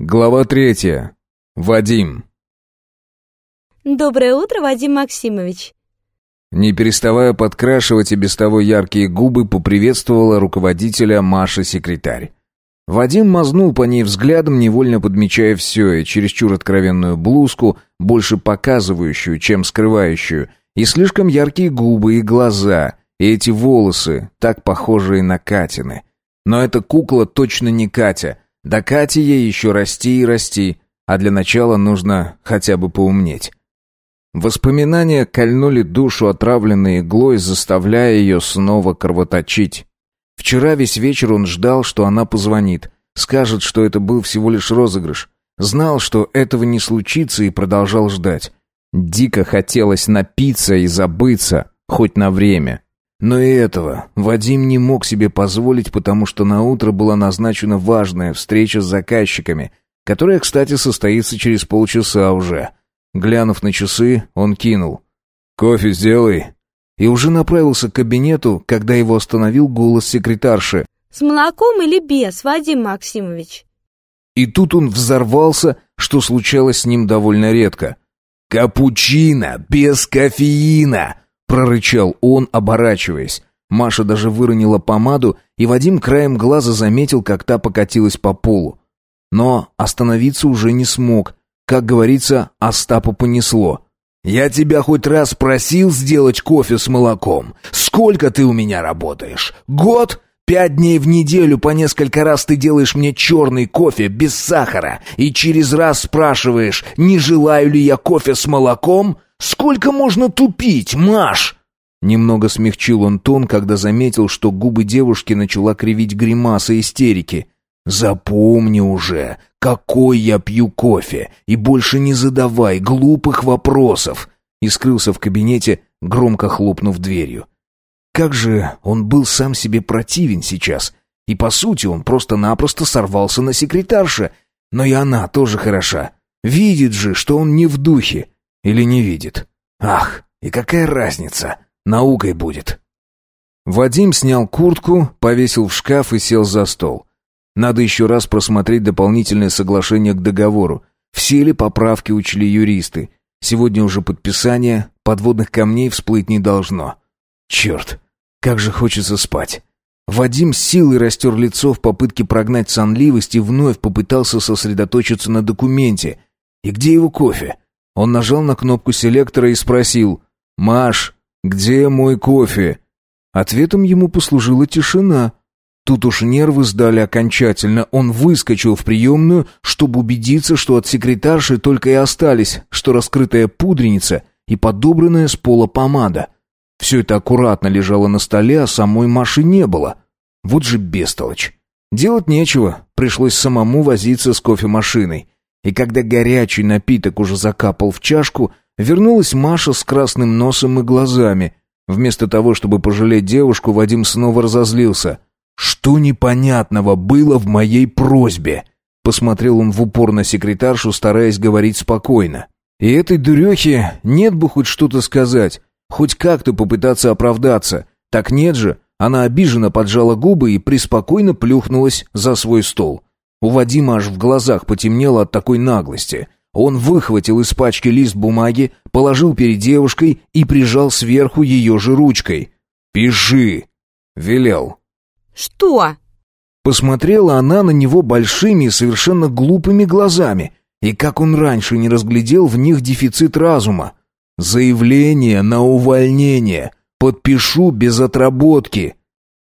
Глава третья. Вадим. Доброе утро, Вадим Максимович. Не переставая подкрашивать и без того яркие губы, поприветствовала руководителя Маша-секретарь. Вадим мазнул по ней взглядом, невольно подмечая все, и чересчур откровенную блузку, больше показывающую, чем скрывающую, и слишком яркие губы и глаза, и эти волосы, так похожие на Катины. Но эта кукла точно не Катя — до Кати ей еще расти и расти, а для начала нужно хотя бы поумнеть. Воспоминания кольнули душу отравленной иглой, заставляя ее снова кровоточить. Вчера весь вечер он ждал, что она позвонит, скажет, что это был всего лишь розыгрыш. Знал, что этого не случится и продолжал ждать. Дико хотелось напиться и забыться, хоть на время. Но и этого Вадим не мог себе позволить, потому что на утро была назначена важная встреча с заказчиками, которая, кстати, состоится через полчаса уже. Глянув на часы, он кинул. «Кофе сделай». И уже направился к кабинету, когда его остановил голос секретарши. «С молоком или без, Вадим Максимович?» И тут он взорвался, что случалось с ним довольно редко. «Капучино без кофеина!» Прорычал он, оборачиваясь. Маша даже выронила помаду, и Вадим краем глаза заметил, как та покатилась по полу. Но остановиться уже не смог. Как говорится, Остапа понесло. «Я тебя хоть раз просил сделать кофе с молоком. Сколько ты у меня работаешь? Год? Пять дней в неделю по несколько раз ты делаешь мне черный кофе без сахара и через раз спрашиваешь, не желаю ли я кофе с молоком? Сколько можно тупить, Маш?» Немного смягчил он тон, когда заметил, что губы девушки начала кривить гримаса истерики. «Запомни уже, какой я пью кофе, и больше не задавай глупых вопросов!» И скрылся в кабинете, громко хлопнув дверью. Как же он был сам себе противен сейчас, и по сути он просто-напросто сорвался на секретарше, но и она тоже хороша. Видит же, что он не в духе, или не видит? Ах, и какая разница? Наукой будет. Вадим снял куртку, повесил в шкаф и сел за стол. Надо еще раз просмотреть дополнительное соглашение к договору. Все ли поправки учли юристы? Сегодня уже подписание, подводных камней всплыть не должно. Черт, как же хочется спать. Вадим силой растер лицо в попытке прогнать сонливость и вновь попытался сосредоточиться на документе. И где его кофе? Он нажал на кнопку селектора и спросил «Маш, где мой кофе?» Ответом ему послужила тишина. Тут уж нервы сдали окончательно. Он выскочил в приемную, чтобы убедиться, что от секретарши только и остались, что раскрытая пудреница и подобранная с пола помада. Все это аккуратно лежало на столе, а самой Маши не было. Вот же бестолочь. Делать нечего, пришлось самому возиться с кофемашиной. И когда горячий напиток уже закапал в чашку, вернулась Маша с красным носом и глазами. Вместо того, чтобы пожалеть девушку, Вадим снова разозлился. «Что непонятного было в моей просьбе?» Посмотрел он в упор на секретаршу, стараясь говорить спокойно. «И этой дурехе нет бы хоть что-то сказать, хоть как-то попытаться оправдаться. Так нет же!» Она обиженно поджала губы и преспокойно плюхнулась за свой стол. У Вадима аж в глазах потемнело от такой наглости. Он выхватил из пачки лист бумаги, положил перед девушкой и прижал сверху ее же ручкой. «Пиши!» — велел. «Что?» Посмотрела она на него большими и совершенно глупыми глазами. И как он раньше не разглядел в них дефицит разума. «Заявление на увольнение. Подпишу без отработки».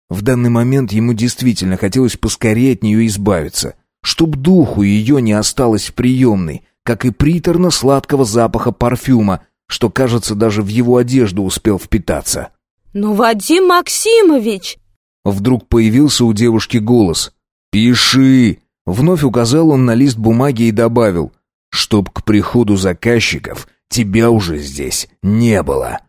В данный момент ему действительно хотелось поскорее от нее избавиться чтоб духу ее не осталось в приемной, как и приторно-сладкого запаха парфюма, что, кажется, даже в его одежду успел впитаться. «Ну, Вадим Максимович!» Вдруг появился у девушки голос. «Пиши!» Вновь указал он на лист бумаги и добавил, «Чтоб к приходу заказчиков тебя уже здесь не было».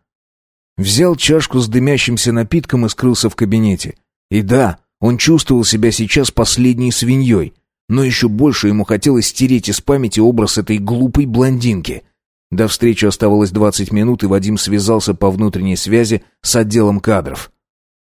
Взял чашку с дымящимся напитком и скрылся в кабинете. И да, он чувствовал себя сейчас последней свиньей, но еще больше ему хотелось стереть из памяти образ этой глупой блондинки. До встречи оставалось 20 минут, и Вадим связался по внутренней связи с отделом кадров.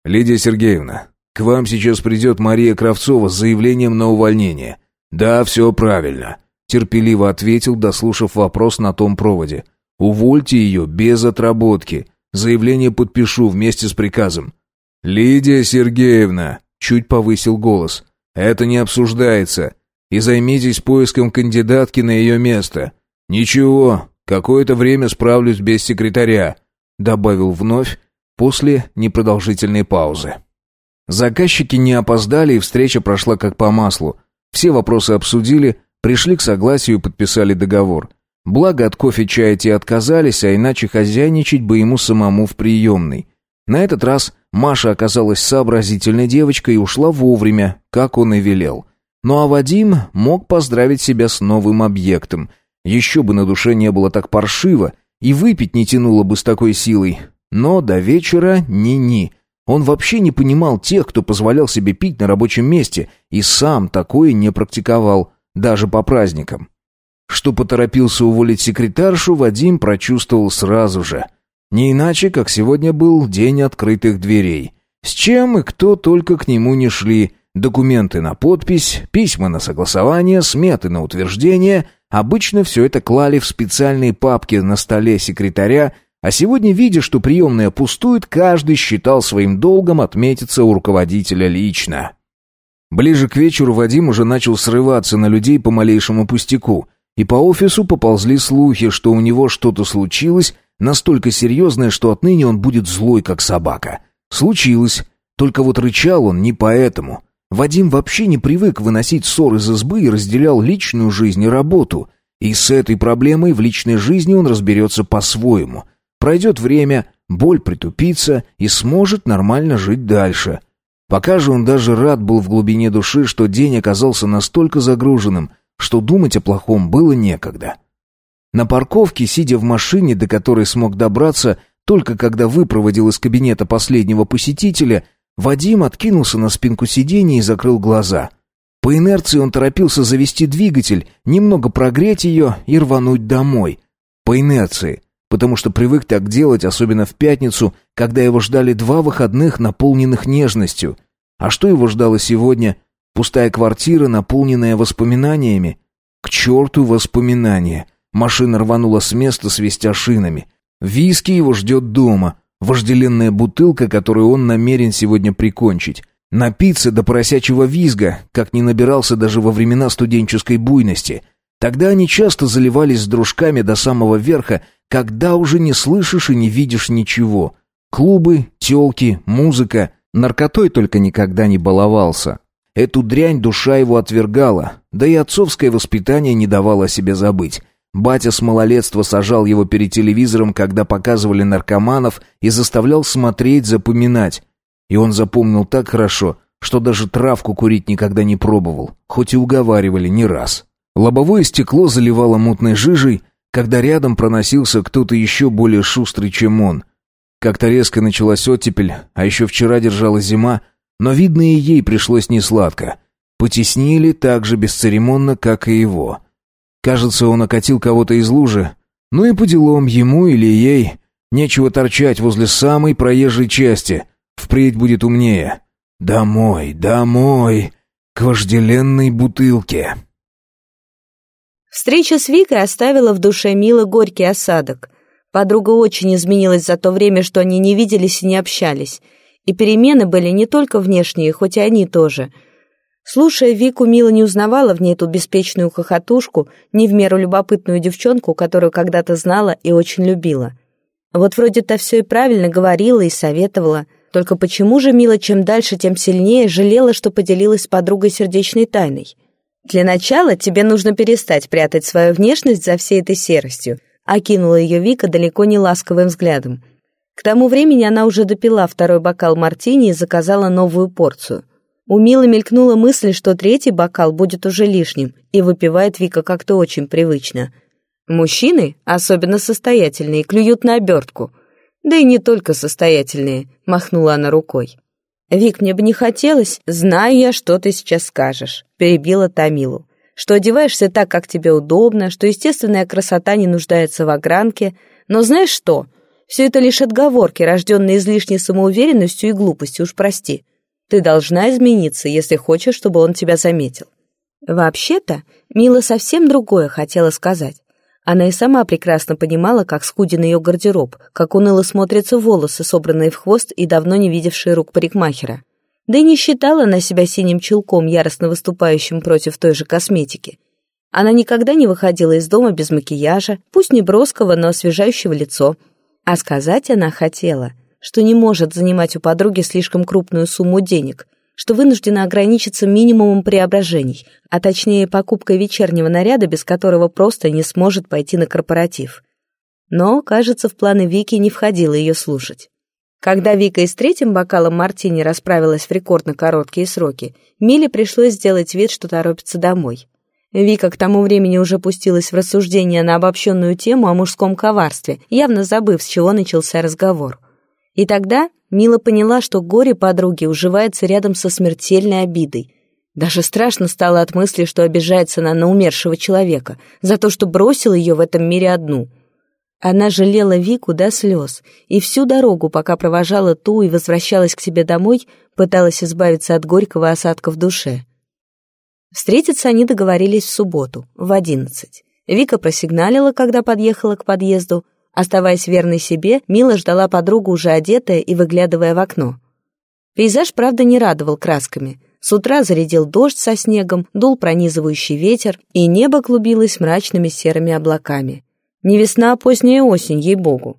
«Лидия Сергеевна, к вам сейчас придет Мария Кравцова с заявлением на увольнение. «Да, все правильно», — терпеливо ответил, дослушав вопрос на том проводе. «Увольте ее без отработки. Заявление подпишу вместе с приказом». «Лидия Сергеевна», — чуть повысил голос, — «это не обсуждается. И займитесь поиском кандидатки на ее место. Ничего, какое-то время справлюсь без секретаря», — добавил вновь после непродолжительной паузы. Заказчики не опоздали, и встреча прошла как по маслу. Все вопросы обсудили, пришли к согласию и подписали договор. Благо от кофе чая те отказались, а иначе хозяйничать бы ему самому в приемной. На этот раз Маша оказалась сообразительной девочкой и ушла вовремя, как он и велел. Ну а Вадим мог поздравить себя с новым объектом. Еще бы на душе не было так паршиво, и выпить не тянуло бы с такой силой. Но до вечера ни-ни. Он вообще не понимал тех, кто позволял себе пить на рабочем месте, и сам такое не практиковал, даже по праздникам. Что поторопился уволить секретаршу, Вадим прочувствовал сразу же. Не иначе, как сегодня был день открытых дверей. С чем и кто только к нему не шли. Документы на подпись, письма на согласование, сметы на утверждение. Обычно все это клали в специальные папки на столе секретаря а сегодня, видя, что приемная пустует, каждый считал своим долгом отметиться у руководителя лично. Ближе к вечеру Вадим уже начал срываться на людей по малейшему пустяку, и по офису поползли слухи, что у него что-то случилось, настолько серьезное, что отныне он будет злой, как собака. Случилось, только вот рычал он не поэтому. Вадим вообще не привык выносить ссоры из избы и разделял личную жизнь и работу. И с этой проблемой в личной жизни он разберется по-своему – Пройдет время, боль притупится и сможет нормально жить дальше. Пока же он даже рад был в глубине души, что день оказался настолько загруженным, что думать о плохом было некогда. На парковке, сидя в машине, до которой смог добраться, только когда выпроводил из кабинета последнего посетителя, Вадим откинулся на спинку сиденья и закрыл глаза. По инерции он торопился завести двигатель, немного прогреть ее и рвануть домой. По инерции, потому что привык так делать, особенно в пятницу, когда его ждали два выходных, наполненных нежностью. А что его ждало сегодня? Пустая квартира, наполненная воспоминаниями? К черту воспоминания! Машина рванула с места, свистя шинами. Виски его ждет дома. Вожделенная бутылка, которую он намерен сегодня прикончить. Напиться до поросячьего визга, как не набирался даже во времена студенческой буйности. Тогда они часто заливались с дружками до самого верха, когда уже не слышишь и не видишь ничего. Клубы, тёлки, музыка. Наркотой только никогда не баловался. Эту дрянь душа его отвергала, да и отцовское воспитание не давало о себе забыть. Батя с малолетства сажал его перед телевизором, когда показывали наркоманов, и заставлял смотреть, запоминать. И он запомнил так хорошо, что даже травку курить никогда не пробовал, хоть и уговаривали не раз. Лобовое стекло заливало мутной жижей, когда рядом проносился кто-то еще более шустрый, чем он. Как-то резко началась оттепель, а еще вчера держалась зима, но, видно, и ей пришлось несладко. Потеснили так же бесцеремонно, как и его. Кажется, он окатил кого-то из лужи. Ну и по делам ему или ей. Нечего торчать возле самой проезжей части. Впредь будет умнее. Домой, домой, к вожделенной бутылке. Встреча с Викой оставила в душе Милы горький осадок. Подруга очень изменилась за то время, что они не виделись и не общались. И перемены были не только внешние, хоть и они тоже. Слушая Вику, Мила не узнавала в ней эту беспечную хохотушку, не в меру любопытную девчонку, которую когда-то знала и очень любила. Вот вроде-то все и правильно говорила и советовала. Только почему же Мила чем дальше, тем сильнее жалела, что поделилась с подругой сердечной тайной? «Для начала тебе нужно перестать прятать свою внешность за всей этой серостью», окинула ее Вика далеко не ласковым взглядом. К тому времени она уже допила второй бокал мартини и заказала новую порцию. У Милы мелькнула мысль, что третий бокал будет уже лишним, и выпивает Вика как-то очень привычно. Мужчины, особенно состоятельные, клюют на обертку. Да и не только состоятельные, махнула она рукой. «Вик, мне бы не хотелось, знаю я, что ты сейчас скажешь», — перебила Тамилу. «Что одеваешься так, как тебе удобно, что естественная красота не нуждается в огранке. Но знаешь что? Все это лишь отговорки, рожденные излишней самоуверенностью и глупостью, уж прости. Ты должна измениться, если хочешь, чтобы он тебя заметил». Вообще-то, Мила совсем другое хотела сказать. Она и сама прекрасно понимала, как скуден ее гардероб, как уныло смотрятся волосы, собранные в хвост и давно не видевшие рук парикмахера. Да и не считала она себя синим чулком, яростно выступающим против той же косметики. Она никогда не выходила из дома без макияжа, пусть не броского, но освежающего лицо. А сказать она хотела, что не может занимать у подруги слишком крупную сумму денег, что вынуждена ограничиться минимумом преображений, а точнее покупкой вечернего наряда, без которого просто не сможет пойти на корпоратив. Но, кажется, в планы Вики не входило ее слушать. Когда Вика и с третьим бокалом мартини расправилась в рекордно короткие сроки, Миле пришлось сделать вид, что торопится домой. Вика к тому времени уже пустилась в рассуждение на обобщенную тему о мужском коварстве, явно забыв, с чего начался разговор. И тогда Мила поняла, что горе подруги уживается рядом со смертельной обидой. Даже страшно стало от мысли, что обижается она на умершего человека, за то, что бросил ее в этом мире одну. Она жалела Вику до слез, и всю дорогу, пока провожала ту и возвращалась к себе домой, пыталась избавиться от горького осадка в душе. Встретиться они договорились в субботу, в одиннадцать. Вика просигналила, когда подъехала к подъезду, Оставаясь верной себе, Мила ждала подругу уже одетая и выглядывая в окно. Пейзаж, правда, не радовал красками. С утра зарядил дождь со снегом, дул пронизывающий ветер, и небо клубилось мрачными серыми облаками. Не весна, а поздняя осень, ей-богу.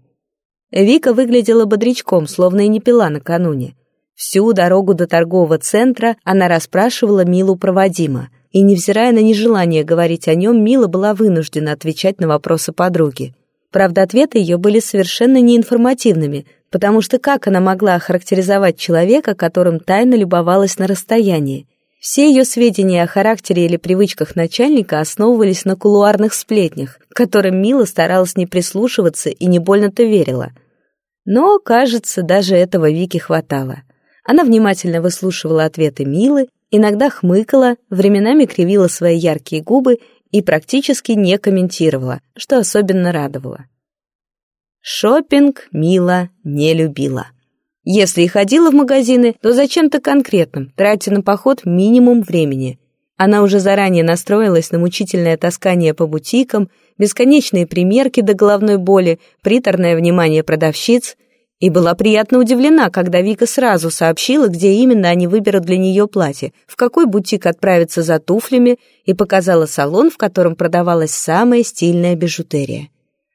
Вика выглядела бодрячком, словно и не пила накануне. Всю дорогу до торгового центра она расспрашивала Милу про Вадима, и, невзирая на нежелание говорить о нем, Мила была вынуждена отвечать на вопросы подруги. Правда, ответы ее были совершенно неинформативными, потому что как она могла охарактеризовать человека, которым тайно любовалась на расстоянии? Все ее сведения о характере или привычках начальника основывались на кулуарных сплетнях, которым Мила старалась не прислушиваться и не больно-то верила. Но, кажется, даже этого Вики хватало. Она внимательно выслушивала ответы Милы, иногда хмыкала, временами кривила свои яркие губы и практически не комментировала, что особенно радовало. Шопинг Мила не любила. Если и ходила в магазины, то зачем-то конкретным, тратя на поход минимум времени. Она уже заранее настроилась на мучительное таскание по бутикам, бесконечные примерки до головной боли, приторное внимание продавщиц, и была приятно удивлена, когда Вика сразу сообщила, где именно они выберут для нее платье, в какой бутик отправиться за туфлями, и показала салон, в котором продавалась самая стильная бижутерия.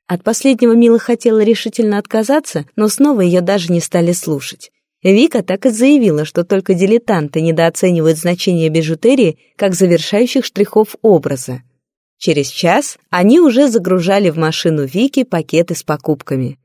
От последнего Мила хотела решительно отказаться, но снова ее даже не стали слушать. Вика так и заявила, что только дилетанты недооценивают значение бижутерии как завершающих штрихов образа. Через час они уже загружали в машину Вики пакеты с покупками.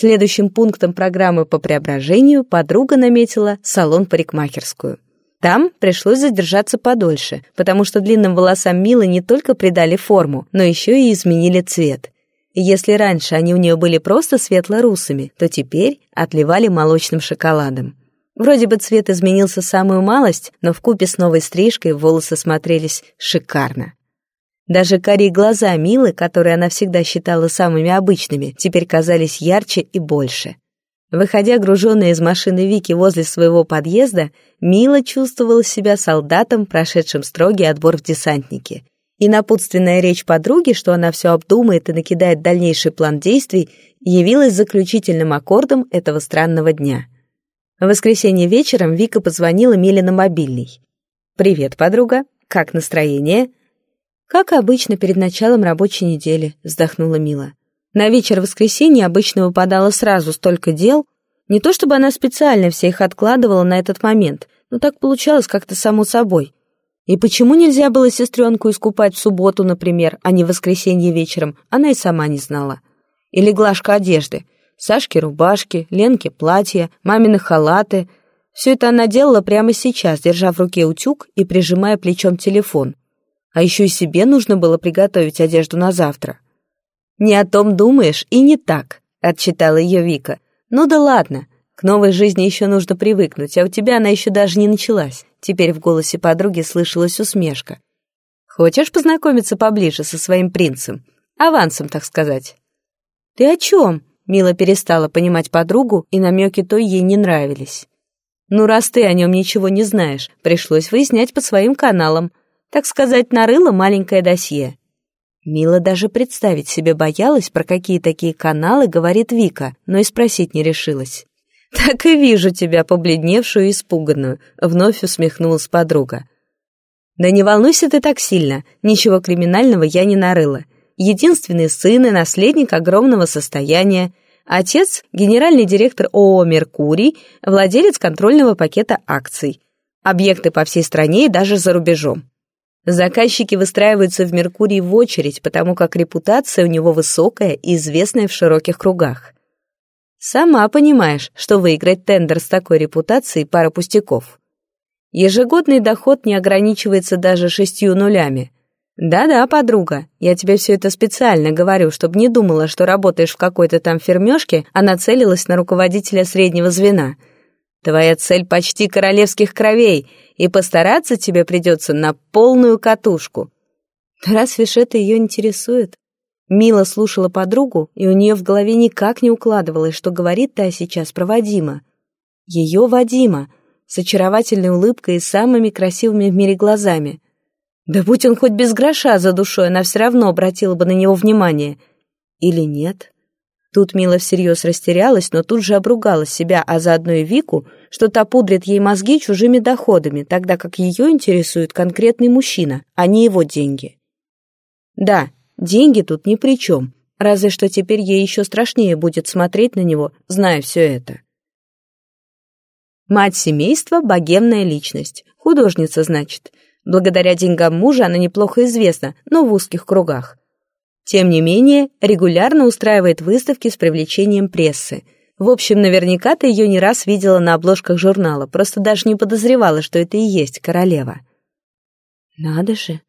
Следующим пунктом программы по преображению подруга наметила салон-парикмахерскую. Там пришлось задержаться подольше, потому что длинным волосам Милы не только придали форму, но еще и изменили цвет. Если раньше они у нее были просто светло-русыми, то теперь отливали молочным шоколадом. Вроде бы цвет изменился самую малость, но в купе с новой стрижкой волосы смотрелись шикарно. Даже карие глаза Милы, которые она всегда считала самыми обычными, теперь казались ярче и больше. Выходя груженная из машины Вики возле своего подъезда, Мила чувствовала себя солдатом, прошедшим строгий отбор в десантнике. И напутственная речь подруги, что она все обдумает и накидает дальнейший план действий, явилась заключительным аккордом этого странного дня. В воскресенье вечером Вика позвонила Миле на мобильный. «Привет, подруга. Как настроение?» «Как обычно перед началом рабочей недели», — вздохнула Мила. На вечер воскресенья обычно выпадало сразу столько дел. Не то чтобы она специально все их откладывала на этот момент, но так получалось как-то само собой. И почему нельзя было сестренку искупать в субботу, например, а не в воскресенье вечером, она и сама не знала. Или глажка одежды. Сашке рубашки, Ленке платья, мамины халаты. Все это она делала прямо сейчас, держа в руке утюг и прижимая плечом телефон. А еще и себе нужно было приготовить одежду на завтра. «Не о том думаешь и не так», — отчитала ее Вика. «Ну да ладно, к новой жизни еще нужно привыкнуть, а у тебя она еще даже не началась». Теперь в голосе подруги слышалась усмешка. «Хочешь познакомиться поближе со своим принцем? Авансом, так сказать». «Ты о чем?» Мила перестала понимать подругу, и намеки той ей не нравились. «Ну, раз ты о нем ничего не знаешь, пришлось выяснять по своим каналам. Так сказать, нарыла маленькое досье. Мила даже представить себе боялась, про какие такие каналы говорит Вика, но и спросить не решилась. «Так и вижу тебя, побледневшую и испуганную», — вновь усмехнулась подруга. «Да не волнуйся ты так сильно, ничего криминального я не нарыла. Единственный сын и наследник огромного состояния. Отец — генеральный директор ООО «Меркурий», владелец контрольного пакета акций. Объекты по всей стране и даже за рубежом. Заказчики выстраиваются в «Меркурий» в очередь, потому как репутация у него высокая и известная в широких кругах. Сама понимаешь, что выиграть тендер с такой репутацией — пара пустяков. Ежегодный доход не ограничивается даже шестью нулями. Да-да, подруга, я тебе все это специально говорю, чтобы не думала, что работаешь в какой-то там фермешке, а нацелилась на руководителя среднего звена. Твоя цель почти королевских кровей, и постараться тебе придется на полную катушку. Разве ж это ее интересует? Мила слушала подругу, и у нее в голове никак не укладывалось, что говорит та сейчас про Вадима. Ее Вадима — с очаровательной улыбкой и самыми красивыми в мире глазами. Да будь он хоть без гроша за душой, она все равно обратила бы на него внимание. Или нет? Тут Мила всерьез растерялась, но тут же обругала себя, а заодно и Вику, что та пудрит ей мозги чужими доходами, тогда как ее интересует конкретный мужчина, а не его деньги. Да, деньги тут ни при чем, разве что теперь ей еще страшнее будет смотреть на него, зная все это. Мать семейства — богемная личность. Художница, значит. Благодаря деньгам мужа она неплохо известна, но в узких кругах. Тем не менее, регулярно устраивает выставки с привлечением прессы. В общем, наверняка ты ее не раз видела на обложках журнала, просто даже не подозревала, что это и есть королева. Надо же,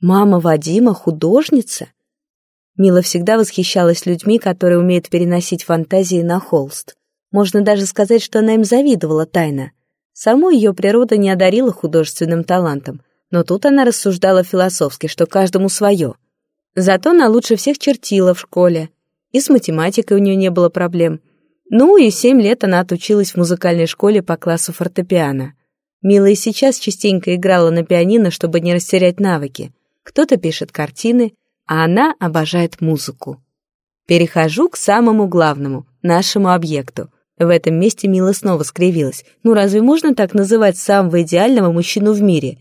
мама Вадима художница. Мила всегда восхищалась людьми, которые умеют переносить фантазии на холст. Можно даже сказать, что она им завидовала тайно. Саму ее природа не одарила художественным талантом, но тут она рассуждала философски, что каждому свое. Зато она лучше всех чертила в школе. И с математикой у нее не было проблем. Ну и семь лет она отучилась в музыкальной школе по классу фортепиано. Мила и сейчас частенько играла на пианино, чтобы не растерять навыки. Кто-то пишет картины, а она обожает музыку. Перехожу к самому главному, нашему объекту — в этом месте Мила снова скривилась. «Ну разве можно так называть самого идеального мужчину в мире?»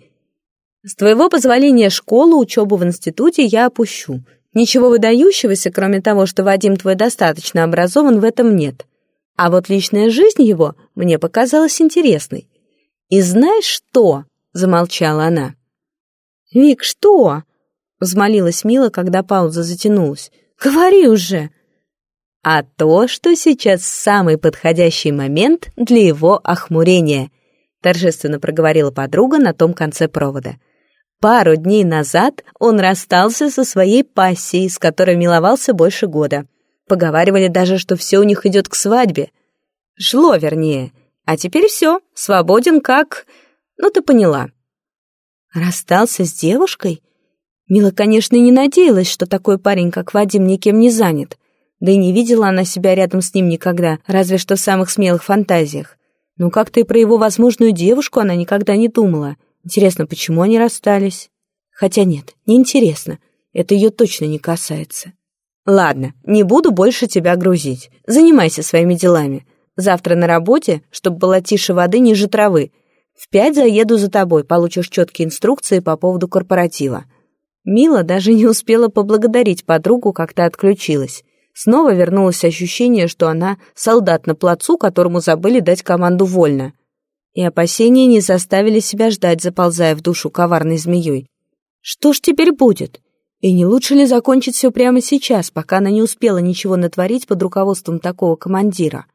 «С твоего позволения школу, учебу в институте я опущу. Ничего выдающегося, кроме того, что Вадим твой достаточно образован, в этом нет. А вот личная жизнь его мне показалась интересной. И знаешь что?» — замолчала она. «Вик, что?» — взмолилась Мила, когда пауза затянулась. «Говори уже!» а то, что сейчас самый подходящий момент для его охмурения», торжественно проговорила подруга на том конце провода. Пару дней назад он расстался со своей пассией, с которой миловался больше года. Поговаривали даже, что все у них идет к свадьбе. Шло, вернее. А теперь все, свободен как... Ну, ты поняла. Расстался с девушкой? Мила, конечно, не надеялась, что такой парень, как Вадим, никем не занят. Да и не видела она себя рядом с ним никогда, разве что в самых смелых фантазиях. Но как-то и про его возможную девушку она никогда не думала. Интересно, почему они расстались? Хотя нет, не интересно. Это ее точно не касается. Ладно, не буду больше тебя грузить. Занимайся своими делами. Завтра на работе, чтобы была тише воды ниже травы. В пять заеду за тобой, получишь четкие инструкции по поводу корпоратива. Мила даже не успела поблагодарить подругу, как то отключилась. Снова вернулось ощущение, что она солдат на плацу, которому забыли дать команду вольно. И опасения не заставили себя ждать, заползая в душу коварной змеей. Что ж теперь будет? И не лучше ли закончить все прямо сейчас, пока она не успела ничего натворить под руководством такого командира?